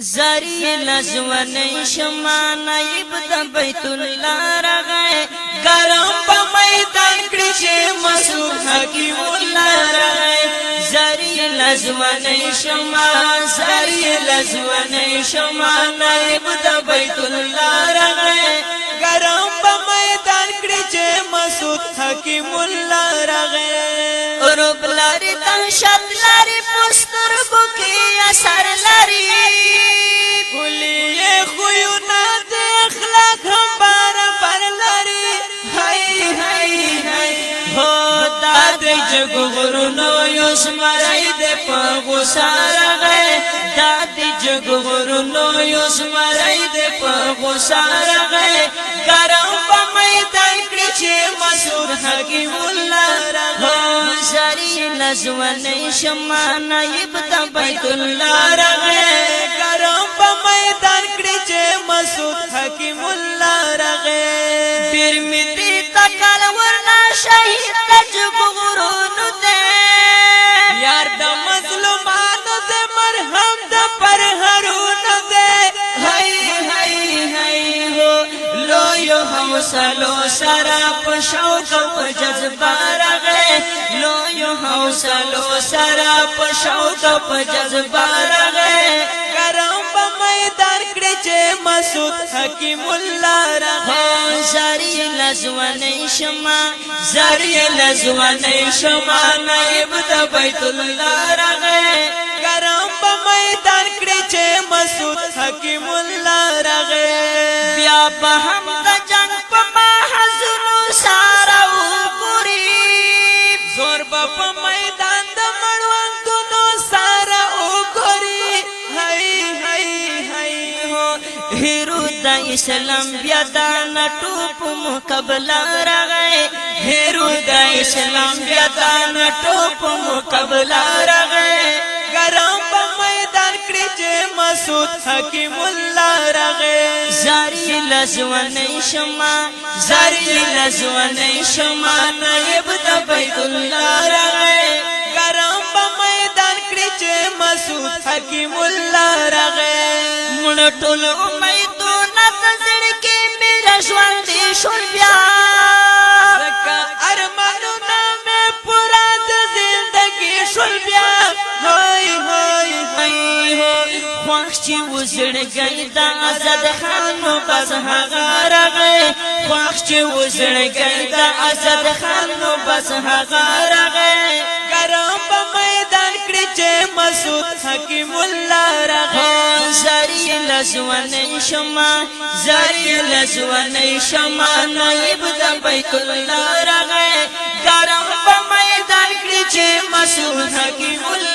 زری لزونی شما نائب د بیت الله راغی ګرم په میدان کړی چې مسو حکیم الله راغی زری لزونی شما زری لزونی شما نائب د بیت الله راغی ګرم په میدان چې مسعود حکیم الله راغې اور بلاری دهشت لري پستر بو کې اثر لري ګلې خو نه د اخلاق هم بار پر لري هاي هاي هاي هو دا د جګغرو نو یوس مړای د پغو سارغه دا د جګغرو نو یوس مړای د پغو سارغه ګرم ژوندې شمع نائب د بیت الله راغې کرم په میدان کړی چې مسعود حکیم الله راغې پیر می دې تکل ورنا شهید تج بغرونو ته یار د مظلومانو د مرهم د پرهرونو ته هاي هاي هاي هو لو یو حوصلو سره په شوق په جذبه لویو حوصلو سرا پشوق پجذبار غی کرم پا میدان کڑی چه مسود حکیم اللہ رغی زری لزونی شما زری لزونی شما نائب دا بیت اللہ رغی کرم پا میدان کڑی چه مسود حکیم اللہ رغی بیا پا هم دا زور په میدان د مړوندونو سارا وګوري هاي هاي هاي هو هیرو د اسلام بیا د نټوپ مقابله راغی هیرو د اسلام بیا د نټوپ مقابله راغی ګرام په میدان کړی چې مسعود حکیم الله راغی زاری لزونه شما زاری لزونه شما نائب بیت الله راغې ګرم په میدان کړی چې مسعود حکیم الله راغې مړ ټول امیدونه پزړ کې میرا ژوند دې شول بیا زکه ارمانونه مې پورا د زندګي شول بیا هاي هاي هاي هاي خوښ چې وزړګي دا آزاد خان نو پس هغه راغې خوښ چې وسړګي د اسد خان نو بس هغه راغی ګرم په میدان کړی چې مسعود حکیم الله راغی زری لزوانې شما زری لزوانې شما نائب د بیت الله راغی ګرم په میدان کړی چې مسعود حکیم الله